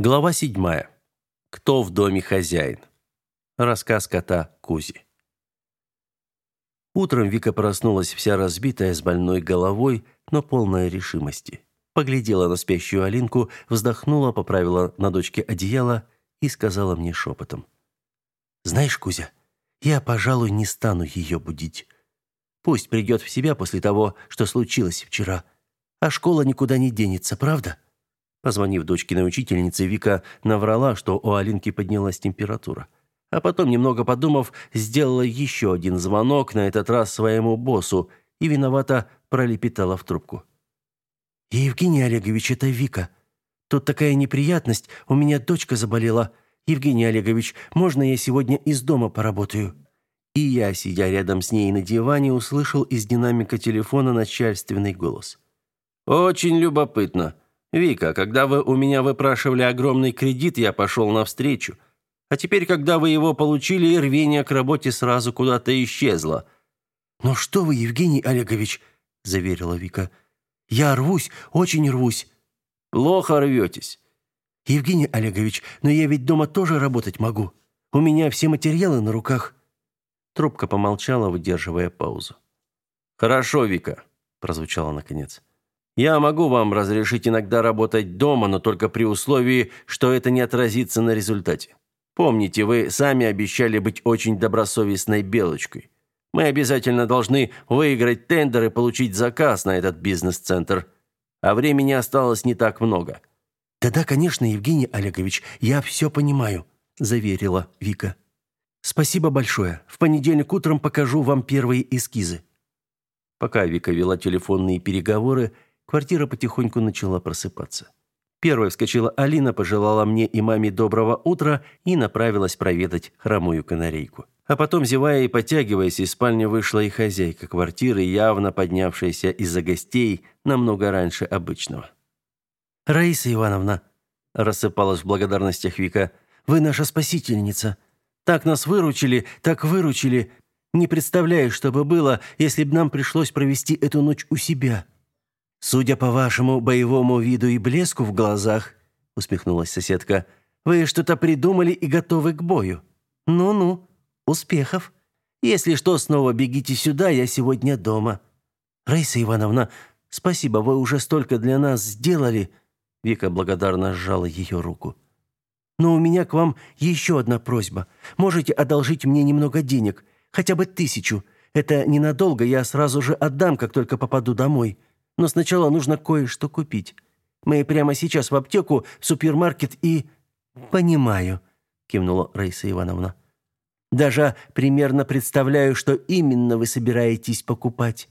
Глава седьмая. Кто в доме хозяин? Рассказ кота Кузи. Утром Вика проснулась вся разбитая, с больной головой, но полная решимости. Поглядела на спящую Алинку, вздохнула, поправила на дочке одеяло и сказала мне шепотом. «Знаешь, Кузя, я, пожалуй, не стану ее будить. Пусть придет в себя после того, что случилось вчера. А школа никуда не денется, правда?» Позвонив дочкиной учительнице, Вика наврала, что у Алинки поднялась температура. А потом, немного подумав, сделала еще один звонок, на этот раз своему боссу, и виновато пролепетала в трубку. «Евгений Олегович, это Вика. Тут такая неприятность, у меня дочка заболела. Евгений Олегович, можно я сегодня из дома поработаю?» И я, сидя рядом с ней на диване, услышал из динамика телефона начальственный голос. «Очень любопытно. Вика, когда вы у меня выпрашивали огромный кредит, я пошел навстречу. А теперь, когда вы его получили, рвение к работе сразу куда-то исчезло. "Ну что вы, Евгений Олегович", заверила Вика. "Я рвусь, очень рвусь". "Плохо рветесь. Евгений Олегович, но я ведь дома тоже работать могу. У меня все материалы на руках". Трубка помолчала, выдерживая паузу. "Хорошо, Вика", прозвучало наконец. Я могу вам разрешить иногда работать дома, но только при условии, что это не отразится на результате. Помните, вы сами обещали быть очень добросовестной белочкой. Мы обязательно должны выиграть тендер и получить заказ на этот бизнес-центр. А времени осталось не так много. Да-да, конечно, Евгений Олегович, я все понимаю, заверила Вика. Спасибо большое. В понедельник утром покажу вам первые эскизы. Пока Вика вела телефонные переговоры, Квартира потихоньку начала просыпаться. Первой вскочила Алина, пожелала мне и маме доброго утра и направилась проведать хромую канарейку. А потом, зевая и потягиваясь, из спальни вышла и хозяйка квартиры, явно поднявшаяся из-за гостей намного раньше обычного. «Раиса Ивановна», – рассыпалась в благодарностях Вика, – «вы наша спасительница. Так нас выручили, так выручили. Не представляю, что бы было, если бы нам пришлось провести эту ночь у себя». Судя по вашему боевому виду и блеску в глазах, усмехнулась соседка. Вы что-то придумали и готовы к бою. Ну-ну, успехов. Если что, снова бегите сюда, я сегодня дома. Раиса Ивановна, спасибо, вы уже столько для нас сделали. Вика благодарно сжала ее руку. Но у меня к вам еще одна просьба. Можете одолжить мне немного денег, хотя бы тысячу. Это ненадолго, я сразу же отдам, как только попаду домой. Но сначала нужно кое-что купить. Мы прямо сейчас в аптеку, в супермаркет и понимаю, кивнула Раиса Ивановна. Даже примерно представляю, что именно вы собираетесь покупать.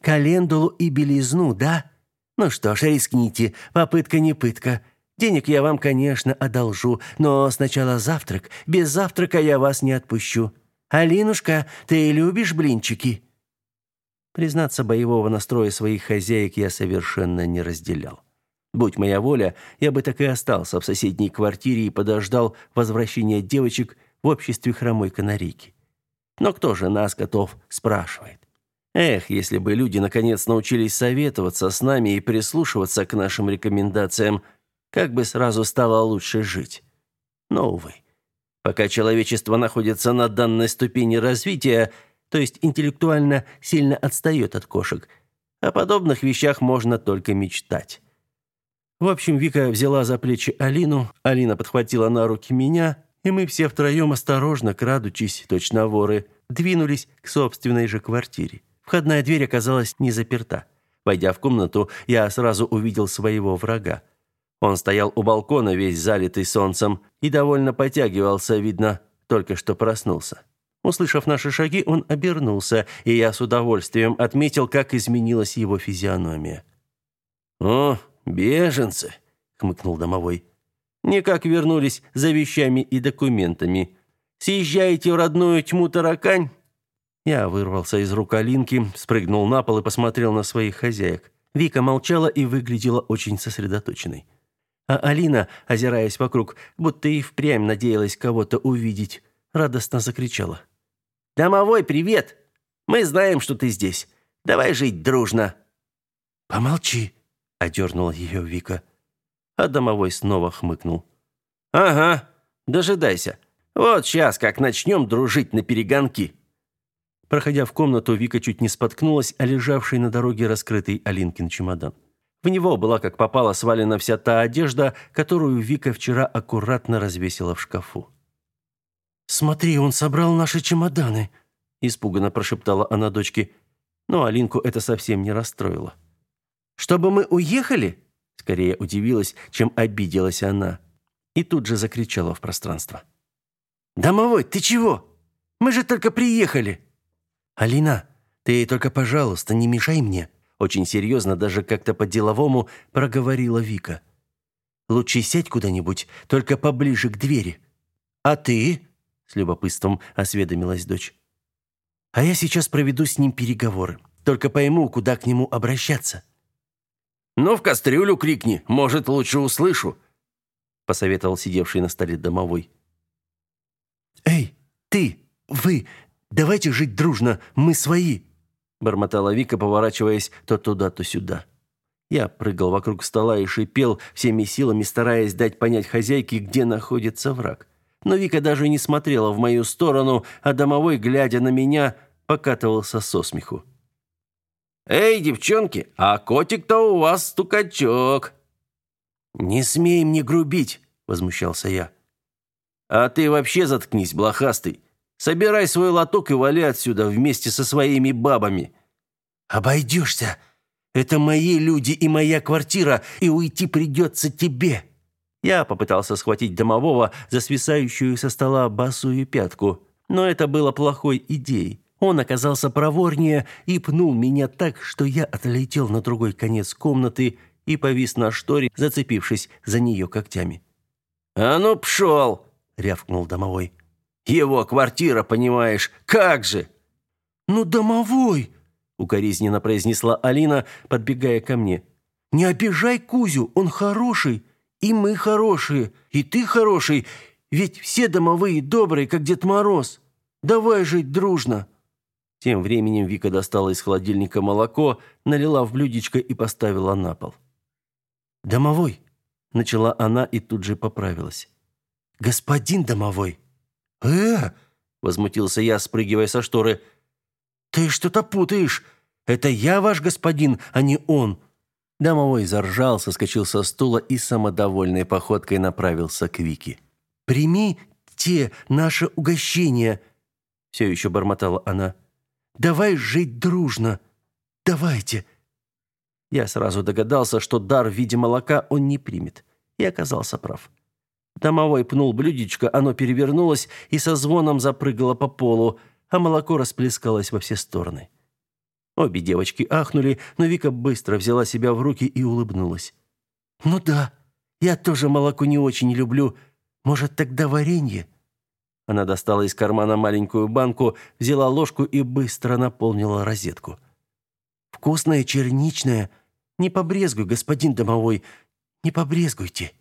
Календулу и белизну, да? Ну что ж, рискните, попытка не пытка. Денег я вам, конечно, одолжу, но сначала завтрак. Без завтрака я вас не отпущу. Алинушка, ты любишь блинчики? Признаться, боевого настроя своих хозяек я совершенно не разделял. Будь моя воля, я бы так и остался в соседней квартире и подождал возвращения девочек в обществе хромой канарейки. Но кто же нас, готов, спрашивает? Эх, если бы люди наконец научились советоваться с нами и прислушиваться к нашим рекомендациям, как бы сразу стало лучше жить. Но, увы, пока человечество находится на данной ступени развития – то есть интеллектуально сильно отстает от кошек. О подобных вещах можно только мечтать. В общем, Вика взяла за плечи Алину, Алина подхватила на руки меня, и мы все втроем осторожно, крадучись, точно воры, двинулись к собственной же квартире. Входная дверь оказалась не заперта. Войдя в комнату, я сразу увидел своего врага. Он стоял у балкона, весь залитый солнцем, и довольно потягивался, видно, только что проснулся. Услышав наши шаги, он обернулся, и я с удовольствием отметил, как изменилась его физиономия. «О, беженцы!» — хмыкнул домовой. «Никак вернулись за вещами и документами. Съезжаете в родную тьму таракань?» Я вырвался из рук Алинки, спрыгнул на пол и посмотрел на своих хозяек. Вика молчала и выглядела очень сосредоточенной. А Алина, озираясь вокруг, будто и впрямь надеялась кого-то увидеть, радостно закричала. «Домовой, привет! Мы знаем, что ты здесь. Давай жить дружно!» «Помолчи!» — одернула ее Вика. А домовой снова хмыкнул. Ага, дожидайся. Вот сейчас как начнем дружить на перегонки. Проходя в комнату, Вика чуть не споткнулась о лежавший на дороге раскрытый Алинкин чемодан. В него была как попало свалена вся та одежда, которую Вика вчера аккуратно развесила в шкафу. «Смотри, он собрал наши чемоданы», – испуганно прошептала она дочке. Но Алинку это совсем не расстроило. «Чтобы мы уехали?» – скорее удивилась, чем обиделась она. И тут же закричала в пространство. «Домовой, ты чего? Мы же только приехали!» «Алина, ты только, пожалуйста, не мешай мне», очень серьезно, даже как-то по-деловому проговорила Вика. «Лучше сядь куда-нибудь, только поближе к двери». «А ты?» – с любопытством осведомилась дочь. «А я сейчас проведу с ним переговоры. Только пойму, куда к нему обращаться». «Ну, в кастрюлю крикни, может, лучше услышу», – посоветовал сидевший на столе домовой. «Эй, ты, вы, Давайте жить дружно, мы свои!» бормотала Вика, поворачиваясь то туда, то сюда. Я прыгал вокруг стола и шипел, всеми силами стараясь дать понять хозяйке, где находится враг. Но Вика даже не смотрела в мою сторону, а домовой, глядя на меня, покатывался со смеху. «Эй, девчонки, а котик-то у вас стукачок!» «Не смей мне грубить!» – возмущался я. «А ты вообще заткнись, блохастый!» Собирай свой лоток и вали отсюда вместе со своими бабами». «Обойдешься. Это мои люди и моя квартира, и уйти придется тебе». Я попытался схватить домового за свисающую со стола босую пятку, но это было плохой идеей. Он оказался проворнее и пнул меня так, что я отлетел на другой конец комнаты и повис на шторе, зацепившись за нее когтями. «А ну, пшел!» — рявкнул домовой. Его квартира, понимаешь? Как же? Ну, домовой, укоризненно произнесла Алина, подбегая ко мне. Не обижай Кузю, он хороший, и мы хорошие, и ты хороший, ведь все домовые добрые, как Дед Мороз. Давай жить дружно. Тем временем Вика достала из холодильника молоко, налила в блюдечко и поставила на пол. «Домовой», — начала она и тут же поправилась. «Господин домовой». «Э!» — возмутился я, спрыгивая со шторы. «Ты что-то путаешь. Это я ваш господин, а не он». Домовой заржал, соскочил со стула и самодовольной походкой направился к Вике. «Прими те наше угощение», — все еще бормотала она. «Давай жить дружно. Давайте». Я сразу догадался, что дар в виде молока он не примет, и оказался прав. Домовой пнул блюдечко, оно перевернулось и со звоном запрыгало по полу, а молоко расплескалось во все стороны. Обе девочки ахнули, но Вика быстро взяла себя в руки и улыбнулась. «Ну да, я тоже молоко не очень люблю. Может, тогда варенье?» Она достала из кармана маленькую банку, взяла ложку и быстро наполнила розетку. «Вкусное черничное. Не побрезгуй, господин домовой, не побрезгуйте».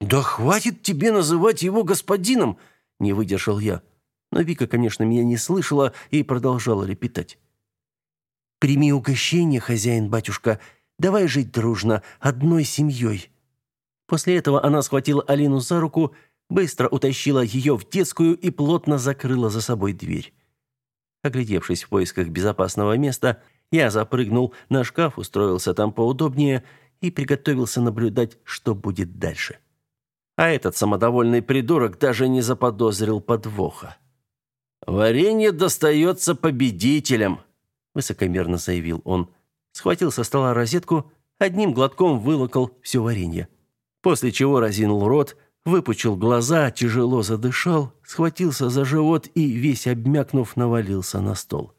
«Да хватит тебе называть его господином!» – не выдержал я. Но Вика, конечно, меня не слышала и продолжала лепетать. «Прими угощение, хозяин-батюшка. Давай жить дружно, одной семьей». После этого она схватила Алину за руку, быстро утащила ее в детскую и плотно закрыла за собой дверь. Оглядевшись в поисках безопасного места, я запрыгнул на шкаф, устроился там поудобнее и приготовился наблюдать, что будет дальше. А этот самодовольный придурок даже не заподозрил подвоха. «Варенье достается победителям», — высокомерно заявил он. Схватил со стола розетку, одним глотком вылокал все варенье. После чего разинул рот, выпучил глаза, тяжело задышал, схватился за живот и, весь обмякнув, навалился на стол.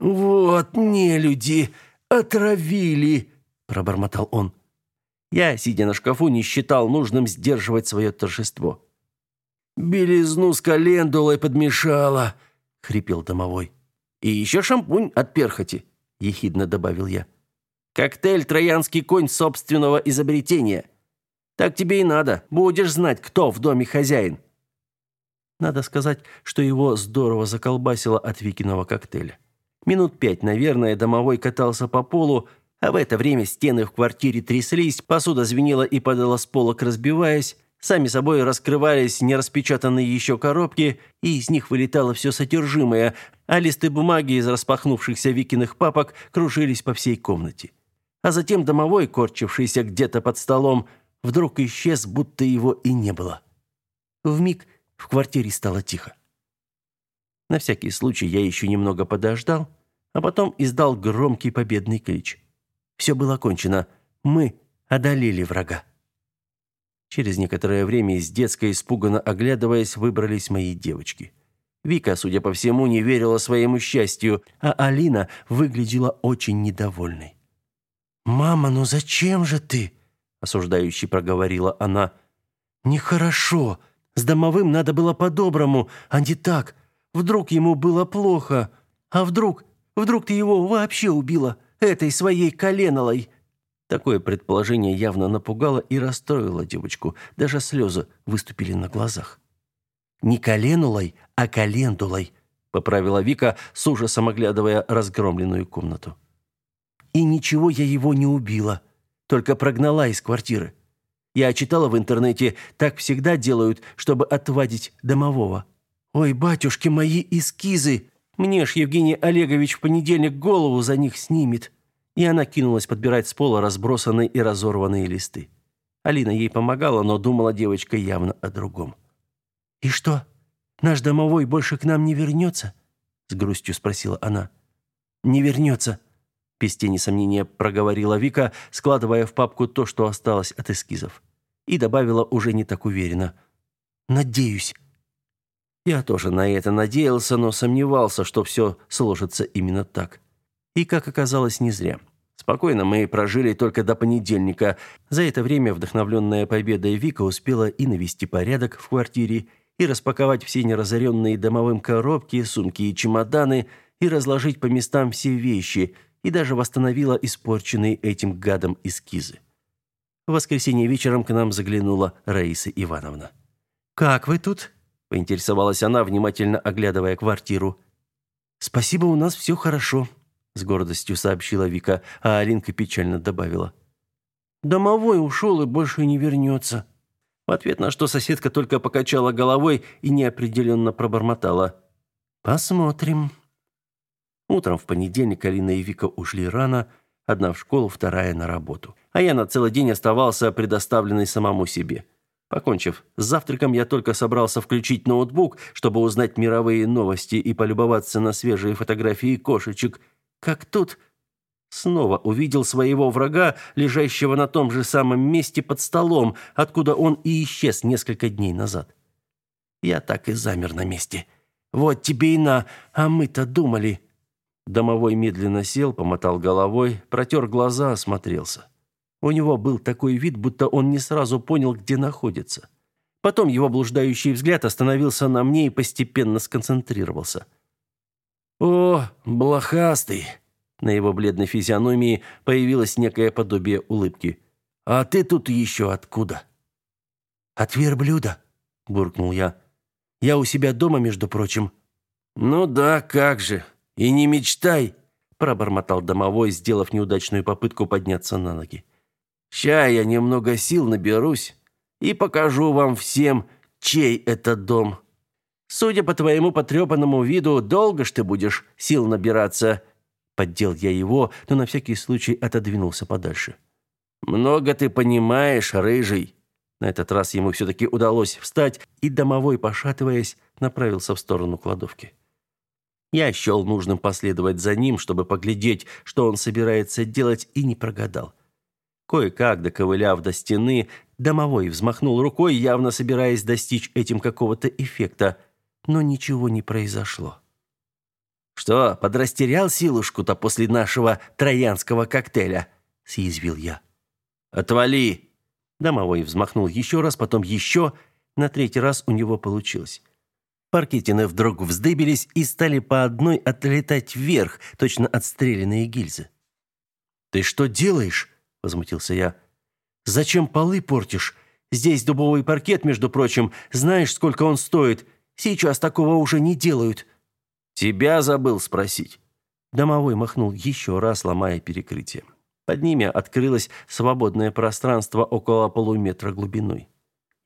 «Вот не люди, отравили!» – пробормотал он. Я, сидя на шкафу, не считал нужным сдерживать свое торжество. «Белизну с календулой подмешала», — хрипел домовой. «И еще шампунь от перхоти», — ехидно добавил я. «Коктейль «Троянский конь» собственного изобретения. Так тебе и надо. Будешь знать, кто в доме хозяин». Надо сказать, что его здорово заколбасило от Викиного коктейля. Минут пять, наверное, домовой катался по полу, а в это время стены в квартире тряслись, посуда звенела и падала с полок, разбиваясь, Сами собой раскрывались нераспечатанные еще коробки, и из них вылетало все содержимое, а листы бумаги из распахнувшихся Викиных папок кружились по всей комнате. А затем домовой, корчившийся где-то под столом, вдруг исчез, будто его и не было. Вмиг в квартире стало тихо. На всякий случай я еще немного подождал, а потом издал громкий победный клич. Все было кончено. Мы одолели врага. Через некоторое время из детской, испуганно оглядываясь, выбрались мои девочки. Вика, судя по всему, не верила своему счастью, а Алина выглядела очень недовольной. «Мама, ну зачем же ты?» – осуждающе проговорила она. «Нехорошо. С домовым надо было по-доброму, а не так. Вдруг ему было плохо. А вдруг, вдруг ты его вообще убила этой своей коленолой?» Такое предположение явно напугало и расстроило девочку. Даже слезы выступили на глазах. «Не коленулой, а календулой», — поправила Вика, с ужасом оглядывая разгромленную комнату. «И ничего я его не убила, только прогнала из квартиры. Я читала в интернете, так всегда делают, чтобы отвадить домового. Ой, батюшки мои эскизы! Мне ж Евгений Олегович в понедельник голову за них снимет» и она кинулась подбирать с пола разбросанные и разорванные листы. Алина ей помогала, но думала девочка явно о другом. «И что, наш домовой больше к нам не вернется?» с грустью спросила она. «Не вернется», без тени сомнения проговорила Вика, складывая в папку то, что осталось от эскизов. И добавила уже не так уверенно. «Надеюсь». Я тоже на это надеялся, но сомневался, что все сложится именно так. И, как оказалось, не зря. Спокойно мы прожили только до понедельника. За это время вдохновленная победой Вика успела и навести порядок в квартире, и распаковать все неразоренные домовым коробки, сумки и чемоданы, и разложить по местам все вещи, и даже восстановила испорченные этим гадом эскизы. В воскресенье вечером к нам заглянула Раиса Ивановна. «Как вы тут?» – поинтересовалась она, внимательно оглядывая квартиру. «Спасибо, у нас все хорошо», с гордостью сообщила Вика, а Алинка печально добавила: Домовой ушел и больше не вернется». В ответ на что соседка только покачала головой и неопределенно пробормотала: "Посмотрим". Утром в понедельник Алина и Вика ушли рано, одна в школу, вторая на работу. А я на целый день оставался предоставленный самому себе. Покончив с завтраком, я только собрался включить ноутбук, чтобы узнать мировые новости и полюбоваться на свежие фотографии кошечек, как тут снова увидел своего врага, лежащего на том же самом месте под столом, откуда он и исчез несколько дней назад. Я так и замер на месте. Вот тебе и на, а мы-то думали. Домовой медленно сел, помотал головой, протер глаза, осмотрелся. У него был такой вид, будто он не сразу понял, где находится. Потом его блуждающий взгляд остановился на мне и постепенно сконцентрировался. «О, блохастый!» На его бледной физиономии появилось некое подобие улыбки. «А ты тут еще откуда?» «От верблюда», — буркнул я. «Я у себя дома, между прочим». «Ну да, как же. И не мечтай», — пробормотал домовой, сделав неудачную попытку подняться на ноги. «Ща я немного сил наберусь и покажу вам всем, чей это дом». Судя по твоему потрепанному виду, долго ж ты будешь сил набираться. Поддел я его, но на всякий случай отодвинулся подальше. Много ты понимаешь, рыжий. На этот раз ему все таки удалось встать, и домовой, пошатываясь, направился в сторону кладовки. Я счел нужным последовать за ним, чтобы поглядеть, что он собирается делать, и не прогадал. Кое-как доковыляв до стены, домовой взмахнул рукой, явно собираясь достичь этим какого-то эффекта – но ничего не произошло. «Что, подрастерял силушку-то после нашего троянского коктейля?» – съязвил я. «Отвали!» Домовой взмахнул еще раз, потом еще. На третий раз у него получилось. Паркетины вдруг вздыбились и стали по одной отлетать вверх, точно отстрелянные гильзы. «Ты что делаешь?» – возмутился я. «Зачем полы портишь? Здесь дубовый паркет, между прочим. Знаешь, сколько он стоит? Сейчас такого уже не делают. Тебя забыл спросить. Домовой махнул еще раз, ломая перекрытие. Под ними открылось свободное пространство около полуметра глубиной.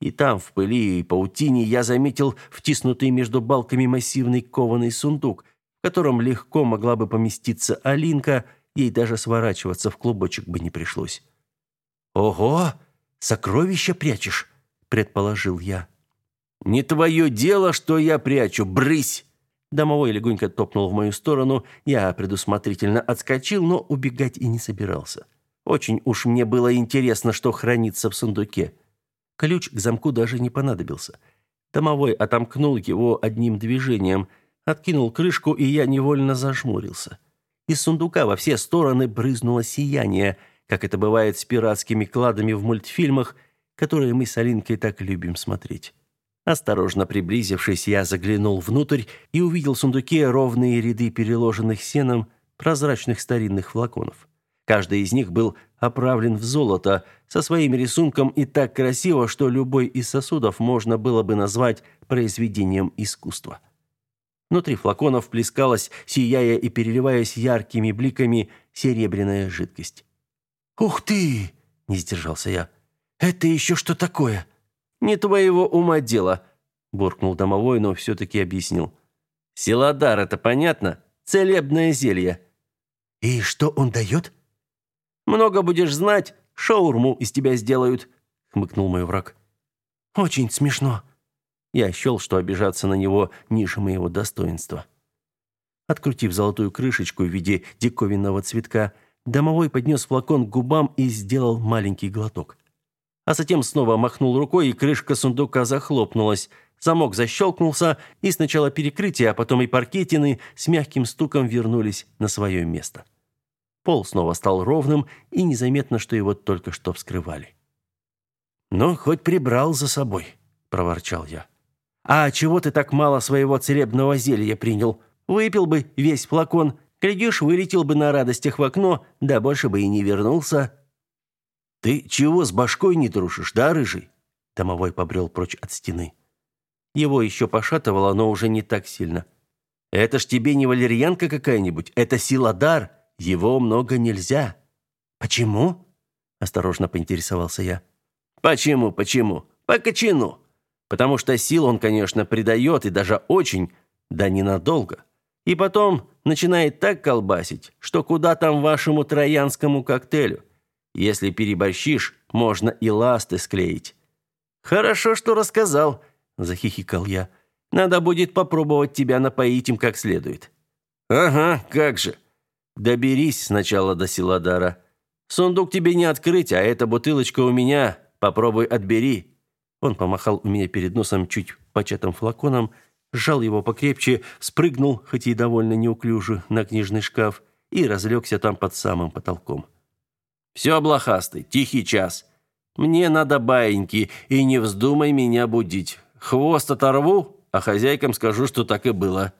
И там, в пыли и паутине, я заметил втиснутый между балками массивный кованый сундук, в котором легко могла бы поместиться Алинка, ей даже сворачиваться в клубочек бы не пришлось. «Ого! Сокровища прячешь!» – предположил я. «Не твое дело, что я прячу, брысь!» Домовой легонько топнул в мою сторону, я предусмотрительно отскочил, но убегать и не собирался. Очень уж мне было интересно, что хранится в сундуке. Ключ к замку даже не понадобился. Домовой отомкнул его одним движением, откинул крышку, и я невольно зажмурился. Из сундука во все стороны брызнуло сияние, как это бывает с пиратскими кладами в мультфильмах, которые мы с Алинкой так любим смотреть. Осторожно приблизившись, я заглянул внутрь и увидел в сундуке ровные ряды переложенных сеном прозрачных старинных флаконов. Каждый из них был оправлен в золото со своим рисунком и так красиво, что любой из сосудов можно было бы назвать произведением искусства. Внутри флаконов плескалась, сияя и переливаясь яркими бликами, серебряная жидкость. «Ух ты!» – не сдержался я. «Это еще что такое?» «Не твоего ума дело», – буркнул домовой, но все-таки объяснил. «Силадар, это понятно? Целебное зелье». «И что он дает?» Много будешь знать, шаурму из тебя сделают», — хмыкнул мой враг. «Очень смешно». Я счел, что обижаться на него ниже моего достоинства. Открутив золотую крышечку в виде диковинного цветка, домовой поднес флакон к губам и сделал маленький глоток. А затем снова махнул рукой, и крышка сундука захлопнулась. Замок защелкнулся, и сначала перекрытие, а потом и паркетины с мягким стуком вернулись на свое место. Пол снова стал ровным, и незаметно, что его только что вскрывали. «Ну, хоть прибрал за собой», — проворчал я. «А чего ты так мало своего целебного зелья принял? Выпил бы весь флакон, глядишь, вылетел бы на радостях в окно, да больше бы и не вернулся». «Ты чего с башкой не дружишь, да, рыжий?» Домовой побрел прочь от стены. Его еще пошатывало, но уже не так сильно. «Это ж тебе не валерьянка какая-нибудь, это сила дар. Его много нельзя. Почему? осторожно поинтересовался я. Почему? Почему? По кочану. Потому что сил он, конечно, придает и даже очень, да ненадолго. И потом начинает так колбасить, что куда там вашему троянскому коктейлю. Если переборщишь, можно и ласты склеить. Хорошо, что рассказал, захихикал я. Надо будет попробовать тебя напоить им как следует. Ага, как же. Доберись сначала до Силадара. Сундук тебе не открыть, а эта бутылочка у меня. Попробуй отбери. Он помахал у меня перед носом чуть початым флаконом, сжал его покрепче, спрыгнул, хоть и довольно неуклюже, на книжный шкаф и разлегся там под самым потолком. «Все, блохастый, тихий час. Мне надо баиньки, и не вздумай меня будить. Хвост оторву, а хозяйкам скажу, что так и было».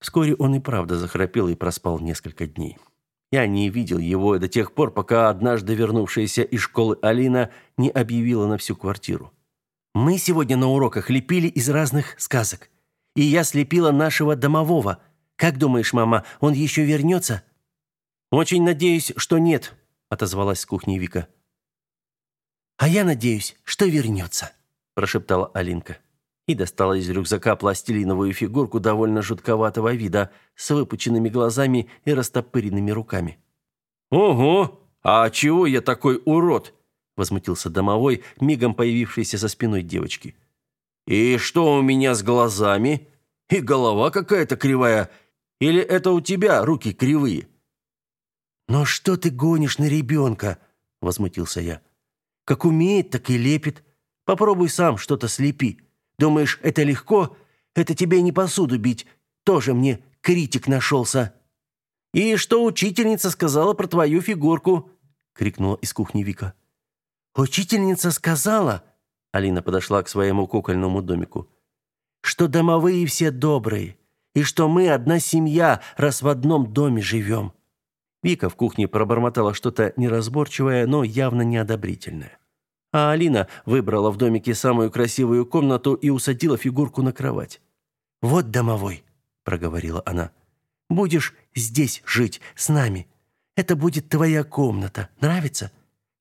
Вскоре он и правда захрапел и проспал несколько дней. Я не видел его до тех пор, пока однажды вернувшаяся из школы Алина не объявила на всю квартиру. «Мы сегодня на уроках лепили из разных сказок. И я слепила нашего домового. Как думаешь, мама, он еще вернется?» «Очень надеюсь, что нет», — отозвалась с кухни Вика. «А я надеюсь, что вернется», — прошептала Алинка и достала из рюкзака пластилиновую фигурку довольно жутковатого вида, с выпученными глазами и растопыренными руками. «Ого! А чего я такой урод?» – возмутился домовой, мигом появившийся за спиной девочки. «И что у меня с глазами? И голова какая-то кривая. Или это у тебя руки кривые?» «Но что ты гонишь на ребенка?» – возмутился я. «Как умеет, так и лепит. Попробуй сам что-то слепи». Думаешь, это легко? Это тебе не посуду бить. Тоже мне критик нашелся». «И что учительница сказала про твою фигурку?» — крикнула из кухни Вика. «Учительница сказала...» — Алина подошла к своему кукольному домику. «Что домовые все добрые, и что мы одна семья, раз в одном доме живем». Вика в кухне пробормотала что-то неразборчивое, но явно неодобрительное. А Алина выбрала в домике самую красивую комнату и усадила фигурку на кровать. «Вот домовой», — проговорила она. «Будешь здесь жить, с нами. Это будет твоя комната. Нравится?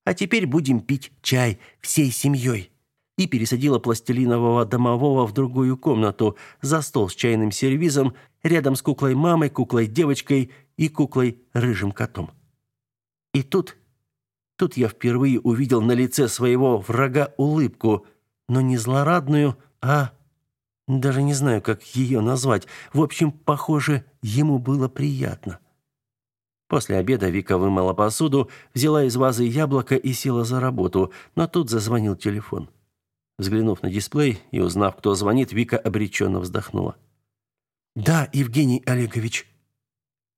А теперь будем пить чай всей семьей. и пересадила пластилинового домового в другую комнату, за стол с чайным сервизом, рядом с куклой-мамой, куклой-девочкой и куклой-рыжим котом. И тут, тут я впервые увидел на лице своего врага улыбку, но не злорадную, а... Даже не знаю, как ее назвать. В общем, похоже, ему было приятно. После обеда Вика вымыла посуду, взяла из вазы яблоко и села за работу, но тут зазвонил телефон. Взглянув на дисплей и узнав, кто звонит, Вика обреченно вздохнула. «Да, Евгений Олегович».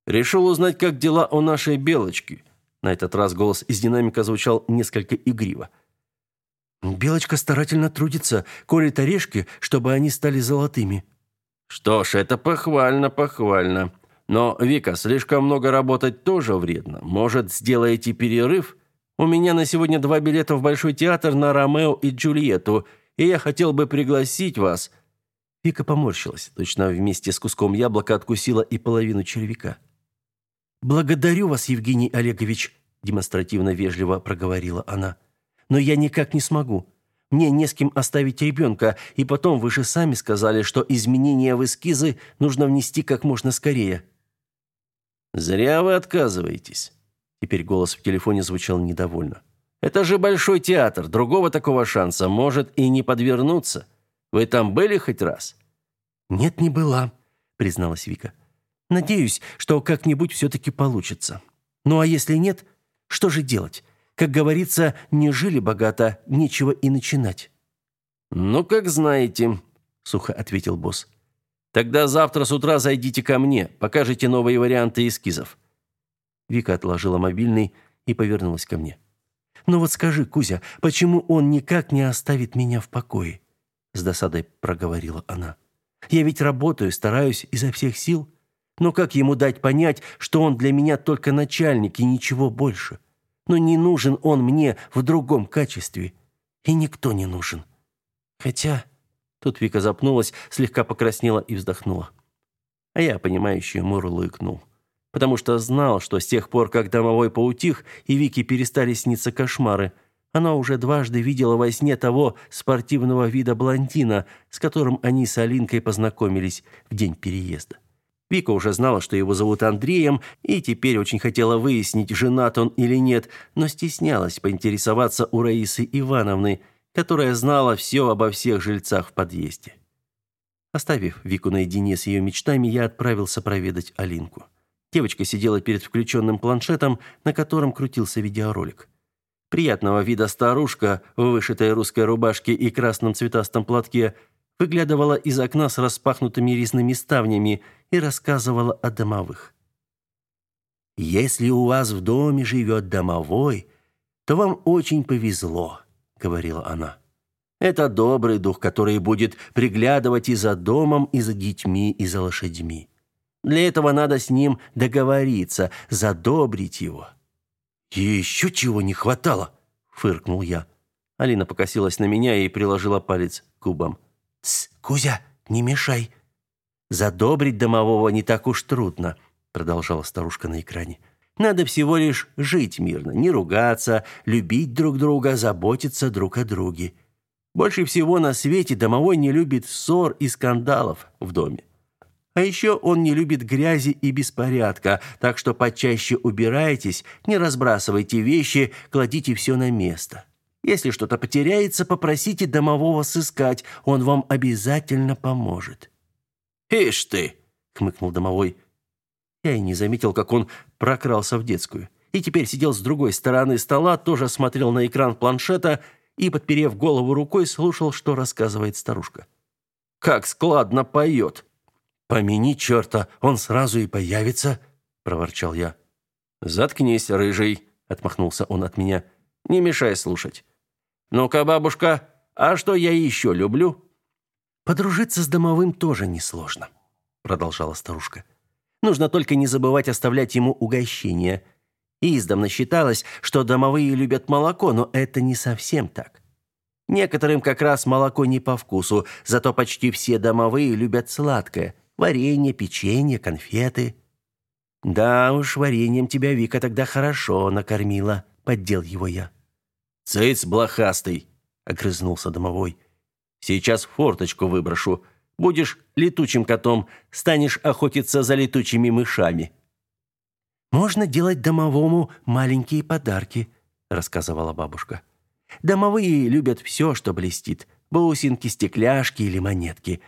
«Решил узнать, как дела у нашей Белочки». На этот раз голос из динамика звучал несколько игриво. «Белочка старательно трудится, колет орешки, чтобы они стали золотыми». «Что ж, это похвально, похвально. Но, Вика, слишком много работать тоже вредно. Может, сделаете перерыв?» У меня на сегодня два билета в Большой театр на Ромео и Джульетту, и я хотел бы пригласить вас». Вика поморщилась, точно вместе с куском яблока откусила и половину червяка. «Благодарю вас, Евгений Олегович», – демонстративно вежливо проговорила она. «Но я никак не смогу. Мне не с кем оставить ребенка, и потом вы же сами сказали, что изменения в эскизы нужно внести как можно скорее». «Зря вы отказываетесь. Теперь голос в телефоне звучал недовольно. Это же большой театр, другого такого шанса может и не подвернуться. Вы там были хоть раз? Нет, не была, призналась Вика. Надеюсь, что как-нибудь все таки получится. Ну а если нет, что же делать? Как говорится, не жили богато, нечего и начинать. Ну, как знаете, сухо ответил босс. Тогда завтра с утра зайдите ко мне, покажете новые варианты эскизов. Вика отложила мобильный и повернулась ко мне. «Ну вот скажи, Кузя, почему он никак не оставит меня в покое?» С досадой проговорила она. «Я ведь работаю, стараюсь изо всех сил. Но как ему дать понять, что он для меня только начальник и ничего больше? Но не нужен он мне в другом качестве. И никто не нужен. Хотя...» Тут Вика запнулась, слегка покраснела и вздохнула. А я, понимающе мурлыкнул потому что знал, что с тех пор, как домовой поутих и Вики перестали сниться кошмары, она уже дважды видела во сне того спортивного вида блондина, с которым они с Алинкой познакомились в день переезда. Вика уже знала, что его зовут Андреем, и теперь очень хотела выяснить, женат он или нет, но стеснялась поинтересоваться у Раисы Ивановны, которая знала все обо всех жильцах в подъезде. Оставив Вику наедине с ее мечтами, я отправился проведать Алинку. Девочка сидела перед включенным планшетом, на котором крутился видеоролик. Приятного вида старушка в вышитой русской рубашке и красном цветастом платке выглядывала из окна с распахнутыми резными ставнями и рассказывала о домовых. «Если у вас в доме живет домовой, то вам очень повезло», — говорила она. «Это добрый дух, который будет приглядывать и за домом, и за детьми, и за лошадьми. Для этого надо с ним договориться, задобрить его. «Еще чего не хватало!» — фыркнул я. Алина покосилась на меня и приложила палец к губам. «Тсс, Кузя, не мешай!» «Задобрить домового не так уж трудно», — продолжала старушка на экране. «Надо всего лишь жить мирно, не ругаться, любить друг друга, заботиться друг о друге. Больше всего на свете домовой не любит ссор и скандалов в доме. А еще он не любит грязи и беспорядка, так что почаще убирайтесь, не разбрасывайте вещи, кладите все на место. Если что-то потеряется, попросите домового сыскать, он вам обязательно поможет». «Ишь ты!» — хмыкнул домовой. Я и не заметил, как он прокрался в детскую. И теперь сидел с другой стороны стола, тоже смотрел на экран планшета и, подперев голову рукой, слушал, что рассказывает старушка. «Как складно поет!» «Помяни черта, он сразу и появится», — проворчал я. «Заткнись, рыжий», — отмахнулся он от меня. «Не мешай слушать». «Ну-ка, бабушка, а что я еще люблю?» «Подружиться с домовым тоже несложно», — продолжала старушка. «Нужно только не забывать оставлять ему угощение. Издавна считалось, что домовые любят молоко, но это не совсем так. Некоторым как раз молоко не по вкусу, зато почти все домовые любят сладкое — Варенье, печенье, конфеты. Да уж, вареньем тебя Вика тогда хорошо накормила, поддел его я. Цыц блохастый, — огрызнулся домовой. «Сейчас форточку выброшу. Будешь летучим котом, станешь охотиться за летучими мышами». «Можно делать домовому маленькие подарки», — рассказывала бабушка. «Домовые любят все, что блестит. Бусинки, стекляшки или монетки.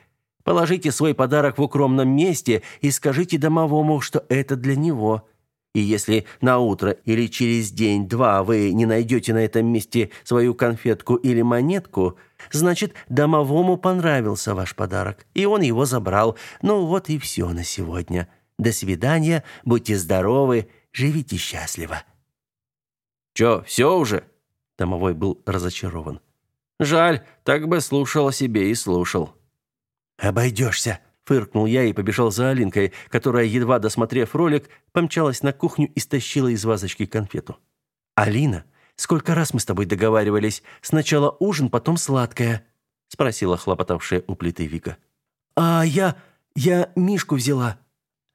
Положите свой подарок в укромном месте и скажите домовому, что это для него. И если на утро или через день-два вы не найдете на этом месте свою конфетку или монетку, значит, домовому понравился ваш подарок, и он его забрал. Ну вот и все на сегодня. До свидания, будьте здоровы, живите счастливо. Чё, все уже? Домовой был разочарован. Жаль, так бы слушал о себе и слушал. Обойдешься, Фыркнул я и побежал за Алинкой, которая, едва досмотрев ролик, помчалась на кухню и стащила из вазочки конфету. «Алина, сколько раз мы с тобой договаривались? Сначала ужин, потом сладкое», — спросила хлопотавшая у плиты Вика. «А я... я Мишку взяла».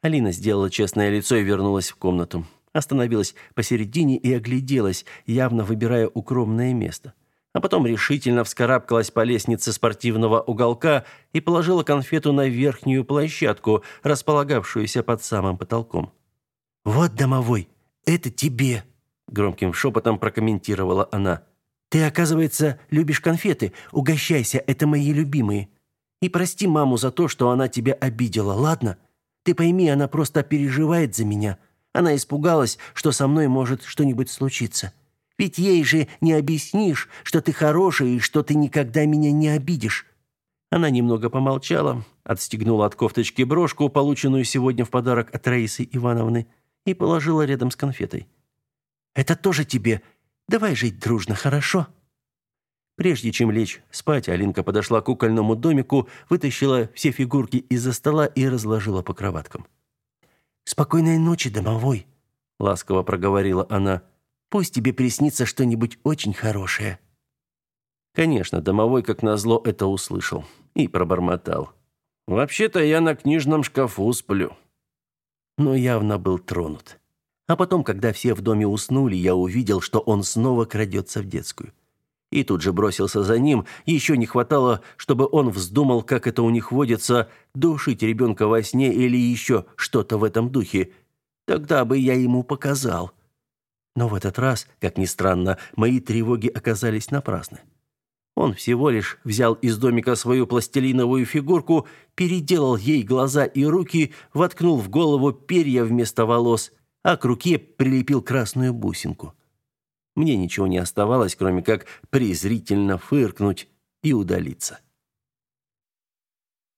Алина сделала честное лицо и вернулась в комнату. Остановилась посередине и огляделась, явно выбирая укромное место а потом решительно вскарабкалась по лестнице спортивного уголка и положила конфету на верхнюю площадку, располагавшуюся под самым потолком. «Вот, домовой, это тебе!» Громким шепотом прокомментировала она. «Ты, оказывается, любишь конфеты. Угощайся, это мои любимые. И прости маму за то, что она тебя обидела, ладно? Ты пойми, она просто переживает за меня. Она испугалась, что со мной может что-нибудь случиться. Ведь ей же не объяснишь, что ты хороший и что ты никогда меня не обидишь». Она немного помолчала, отстегнула от кофточки брошку, полученную сегодня в подарок от Раисы Ивановны, и положила рядом с конфетой. «Это тоже тебе. Давай жить дружно, хорошо?» Прежде чем лечь спать, Алинка подошла к кукольному домику, вытащила все фигурки из-за стола и разложила по кроваткам. «Спокойной ночи, домовой», — ласково проговорила она. Пусть тебе приснится что-нибудь очень хорошее». Конечно, домовой, как назло, это услышал и пробормотал. «Вообще-то я на книжном шкафу сплю». Но явно был тронут. А потом, когда все в доме уснули, я увидел, что он снова крадется в детскую. И тут же бросился за ним. Еще не хватало, чтобы он вздумал, как это у них водится, душить ребенка во сне или еще что-то в этом духе. Тогда бы я ему показал. Но в этот раз, как ни странно, мои тревоги оказались напрасны. Он всего лишь взял из домика свою пластилиновую фигурку, переделал ей глаза и руки, воткнул в голову перья вместо волос, а к руке прилепил красную бусинку. Мне ничего не оставалось, кроме как презрительно фыркнуть и удалиться.